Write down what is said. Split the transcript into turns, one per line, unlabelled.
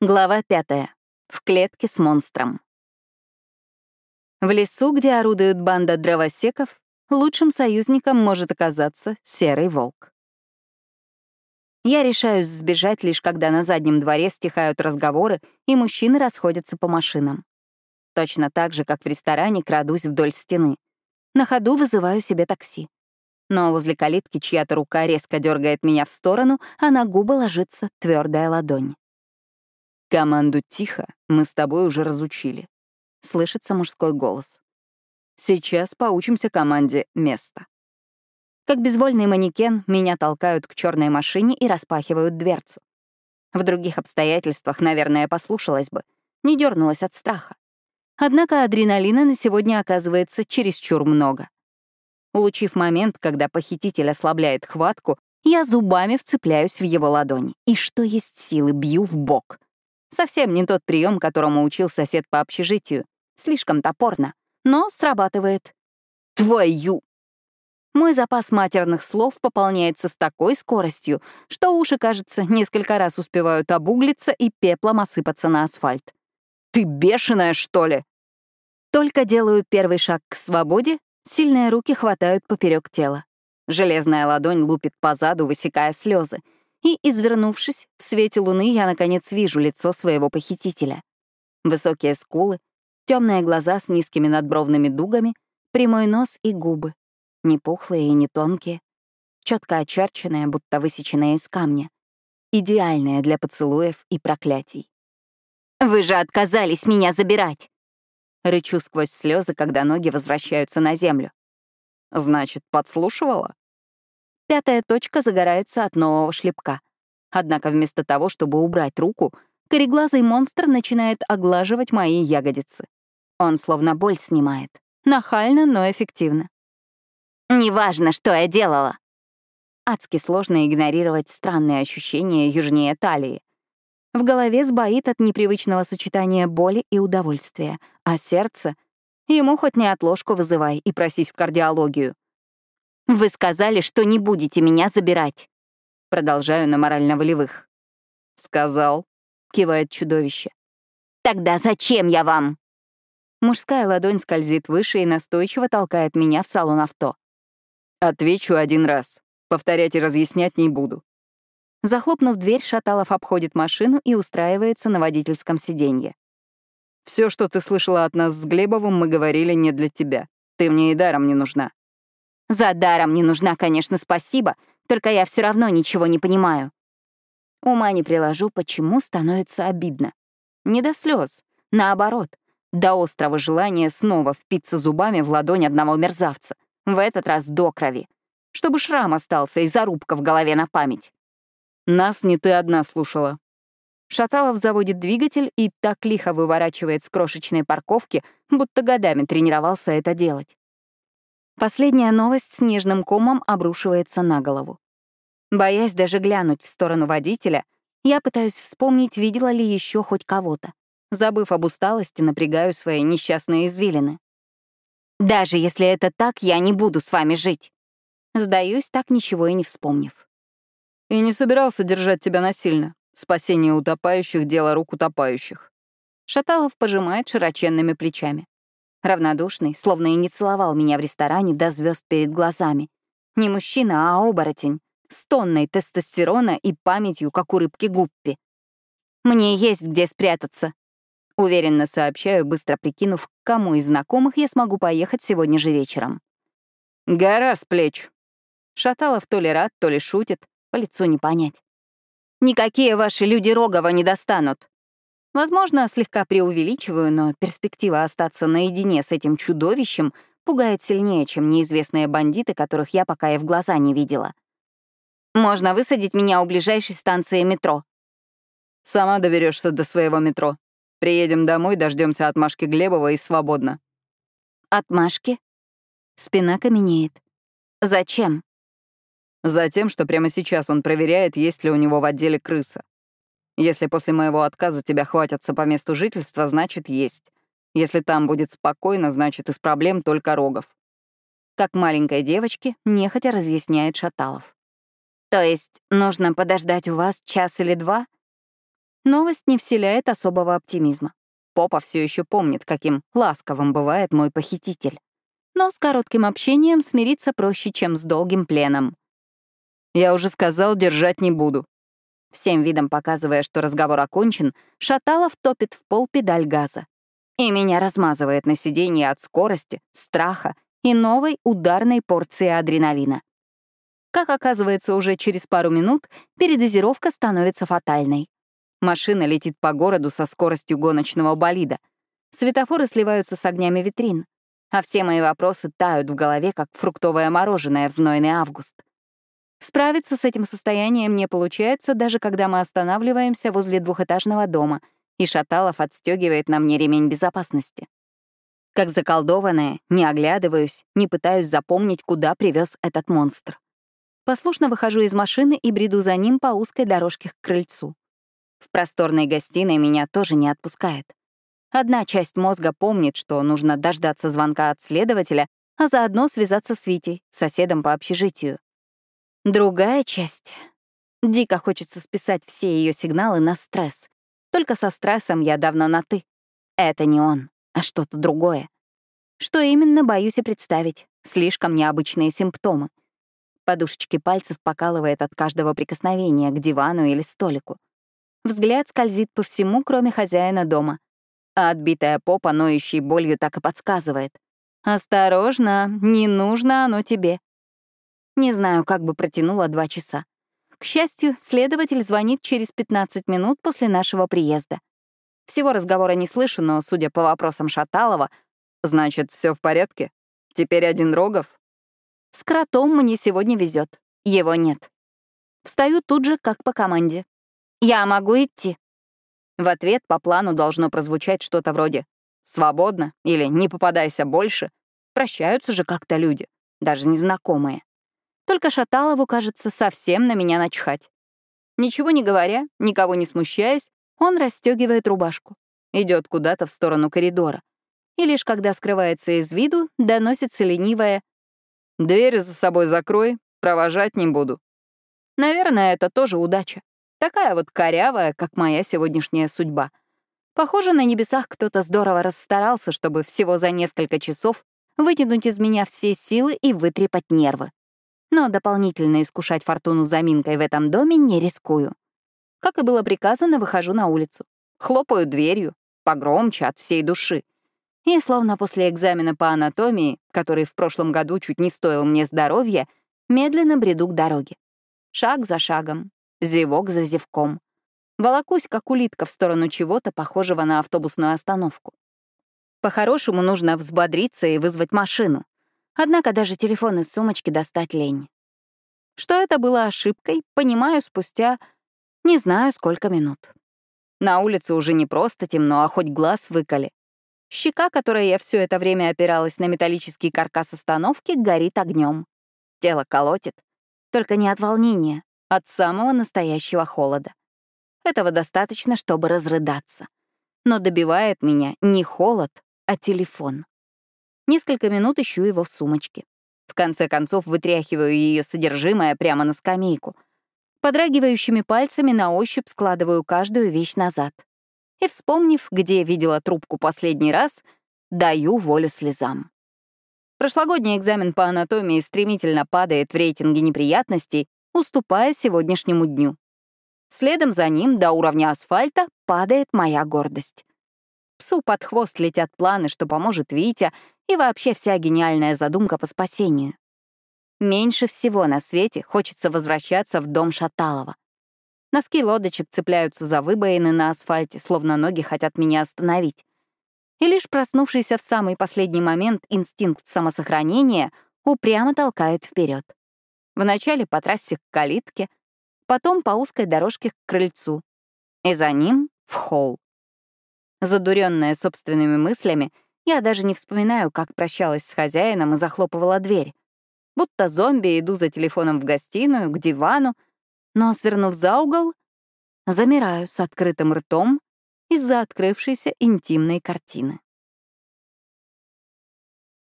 Глава пятая. В клетке с монстром. В лесу, где орудует банда дровосеков, лучшим союзником может оказаться серый волк. Я решаюсь сбежать лишь когда на заднем дворе стихают разговоры и мужчины расходятся по машинам. Точно так же, как в ресторане, крадусь вдоль стены. На ходу вызываю себе такси. Но возле калитки чья-то рука резко дергает меня в сторону, а на губы ложится твердая ладонь.
«Команду тихо мы с тобой уже разучили», — слышится мужской голос. «Сейчас поучимся команде место».
Как безвольный манекен, меня толкают к черной машине и распахивают дверцу. В других обстоятельствах, наверное, послушалась бы, не дернулась от страха. Однако адреналина на сегодня оказывается чересчур много. Улучив момент, когда похититель ослабляет хватку, я зубами вцепляюсь в его ладони и, что есть силы, бью в бок. Совсем не тот прием, которому учил сосед по общежитию. Слишком топорно, но срабатывает.
Твою!
Мой запас матерных слов пополняется с такой скоростью, что уши, кажется, несколько раз успевают обуглиться и пеплом осыпаться на асфальт.
«Ты бешеная, что ли?»
Только делаю первый шаг к свободе, сильные руки хватают поперек тела. Железная ладонь лупит по заду, высекая слезы — и, извернувшись, в свете луны я, наконец, вижу лицо своего похитителя. Высокие скулы, темные глаза с низкими надбровными дугами, прямой нос и губы. Не пухлые и не тонкие, четко очерченные, будто высеченные из камня. Идеальные для поцелуев и проклятий. «Вы же отказались меня забирать!» Рычу сквозь слезы, когда ноги возвращаются на землю.
«Значит, подслушивала?»
Пятая точка загорается от нового шлепка. Однако вместо того, чтобы убрать руку, кореглазый монстр начинает оглаживать мои ягодицы. Он словно боль снимает. Нахально, но эффективно. «Неважно, что я делала!» Адски сложно игнорировать странные ощущения южнее талии. В голове сбоит от непривычного сочетания боли и удовольствия, а сердце... Ему хоть не отложку вызывай и просись в кардиологию. Вы сказали, что не будете меня забирать. Продолжаю на морально-волевых.
Сказал, кивает чудовище.
Тогда зачем я вам? Мужская ладонь скользит выше и настойчиво толкает меня в салон авто.
Отвечу один раз. Повторять и разъяснять не буду.
Захлопнув дверь, Шаталов обходит машину и устраивается на водительском сиденье.
Все, что ты слышала от нас с Глебовым, мы говорили не для тебя. Ты мне и даром не нужна.
За даром не нужна, конечно, спасибо, только я все равно ничего не понимаю. Ума не приложу, почему становится обидно. Не до слез, наоборот, до острого желания снова впиться зубами в ладонь одного мерзавца, в этот раз до крови, чтобы шрам остался и зарубка в голове на память.
Нас не ты одна слушала.
Шаталов заводит двигатель и так лихо выворачивает с крошечной парковки, будто годами тренировался это делать. Последняя новость с нежным комом обрушивается на голову. Боясь даже глянуть в сторону водителя, я пытаюсь вспомнить, видела ли еще хоть кого-то. Забыв об усталости, напрягаю свои несчастные извилины. «Даже если это так, я не буду с вами жить!» Сдаюсь, так ничего и не вспомнив.
«И не собирался держать тебя насильно. Спасение утопающих — дело рук утопающих».
Шаталов пожимает широченными плечами. Равнодушный, словно и не целовал меня в ресторане до звезд перед глазами. Не мужчина, а оборотень, с тонной тестостерона и памятью, как у рыбки Гуппи. «Мне есть где спрятаться», — уверенно сообщаю, быстро прикинув, к кому из знакомых я смогу поехать сегодня же вечером.
«Гора с плеч».
Шаталов то ли рад, то ли шутит, по лицу не понять. «Никакие ваши люди Рогова не достанут», Возможно, слегка преувеличиваю, но перспектива остаться наедине с этим чудовищем пугает сильнее, чем неизвестные бандиты, которых я пока и в глаза не видела. Можно высадить меня у ближайшей станции метро.
Сама доберешься до своего метро. Приедем домой, дождемся отмашки Глебова и свободно.
Отмашки? Спина каменеет. Зачем?
Затем, что прямо сейчас он проверяет, есть ли у него в отделе крыса. Если после моего отказа тебя хватятся по месту жительства, значит, есть. Если там будет спокойно, значит, из проблем только Рогов.
Как маленькой девочке, нехотя разъясняет Шаталов. То есть нужно подождать у вас час или два? Новость не вселяет особого оптимизма. Попа все еще помнит, каким ласковым бывает мой похититель. Но с коротким общением смириться проще, чем с долгим пленом.
«Я уже сказал, держать не буду».
Всем видом показывая, что разговор окончен, Шаталов топит в пол педаль газа. И меня размазывает на сиденье от скорости, страха и новой ударной порции адреналина. Как оказывается, уже через пару минут передозировка становится фатальной. Машина летит по городу со скоростью гоночного болида. Светофоры сливаются с огнями витрин. А все мои вопросы тают в голове, как фруктовое мороженое в знойный август. Справиться с этим состоянием не получается, даже когда мы останавливаемся возле двухэтажного дома, и Шаталов отстегивает на мне ремень безопасности. Как заколдованная, не оглядываюсь, не пытаюсь запомнить, куда привез этот монстр. Послушно выхожу из машины и бреду за ним по узкой дорожке к крыльцу. В просторной гостиной меня тоже не отпускает. Одна часть мозга помнит, что нужно дождаться звонка от следователя, а заодно связаться с Витей, соседом по общежитию. Другая часть. Дико хочется списать все ее сигналы на стресс. Только со стрессом я давно на «ты». Это не он, а что-то другое. Что именно, боюсь и представить. Слишком необычные симптомы. Подушечки пальцев покалывает от каждого прикосновения к дивану или столику. Взгляд скользит по всему, кроме хозяина дома. А отбитая попа, ноющей болью, так и подсказывает. «Осторожно, не нужно оно тебе». Не знаю, как бы протянула два часа. К счастью, следователь звонит через 15 минут после нашего приезда. Всего разговора не слышу, но, судя по вопросам Шаталова,
«Значит, все в порядке? Теперь один Рогов?»
С кротом мне сегодня везет. Его нет. Встаю тут же, как по команде. «Я могу идти?» В ответ по плану должно прозвучать что-то вроде «свободно» или «не попадайся больше». Прощаются же как-то люди, даже незнакомые. Только Шаталову, кажется, совсем на меня начхать. Ничего не говоря, никого не смущаясь, он расстегивает рубашку, идет куда-то в сторону коридора. И лишь когда скрывается из виду, доносится ленивое
«Дверь за собой закрой, провожать не буду».
Наверное, это тоже удача. Такая вот корявая, как моя сегодняшняя судьба. Похоже, на небесах кто-то здорово расстарался, чтобы всего за несколько часов вытянуть из меня все силы и вытрепать нервы. Но дополнительно искушать фортуну заминкой в этом доме не рискую. Как и было приказано, выхожу на улицу. Хлопаю дверью, погромче, от всей души. И словно после экзамена по анатомии, который в прошлом году чуть не стоил мне здоровья, медленно бреду к дороге. Шаг за шагом, зевок за зевком. Волокусь, как улитка, в сторону чего-то, похожего на автобусную остановку. По-хорошему нужно взбодриться и вызвать машину. Однако даже телефон из сумочки достать лень. Что это было ошибкой, понимаю спустя не знаю сколько минут. На улице уже не просто темно, а хоть глаз выколи. Щека, которой я все это время опиралась на металлический каркас остановки, горит огнем. Тело колотит. Только не от волнения, от самого настоящего холода. Этого достаточно, чтобы разрыдаться. Но добивает меня не холод, а телефон. Несколько минут ищу его в сумочке. В конце концов вытряхиваю ее содержимое прямо на скамейку. Подрагивающими пальцами на ощупь складываю каждую вещь назад. И, вспомнив, где видела трубку последний раз, даю волю слезам. Прошлогодний экзамен по анатомии стремительно падает в рейтинге неприятностей, уступая сегодняшнему дню. Следом за ним до уровня асфальта падает моя гордость. Псу под хвост летят планы, что поможет Витя, и вообще вся гениальная задумка по спасению. Меньше всего на свете хочется возвращаться в дом Шаталова. Носки лодочек цепляются за выбоины на асфальте, словно ноги хотят меня остановить. И лишь проснувшийся в самый последний момент инстинкт самосохранения упрямо толкает вперед. Вначале по трассе к калитке, потом по узкой дорожке к крыльцу, и за ним — в холл. Задуренная собственными мыслями, я даже не вспоминаю, как прощалась с хозяином и захлопывала дверь. Будто зомби иду за телефоном в гостиную, к дивану, но, свернув за угол, замираю с открытым ртом из-за открывшейся интимной картины.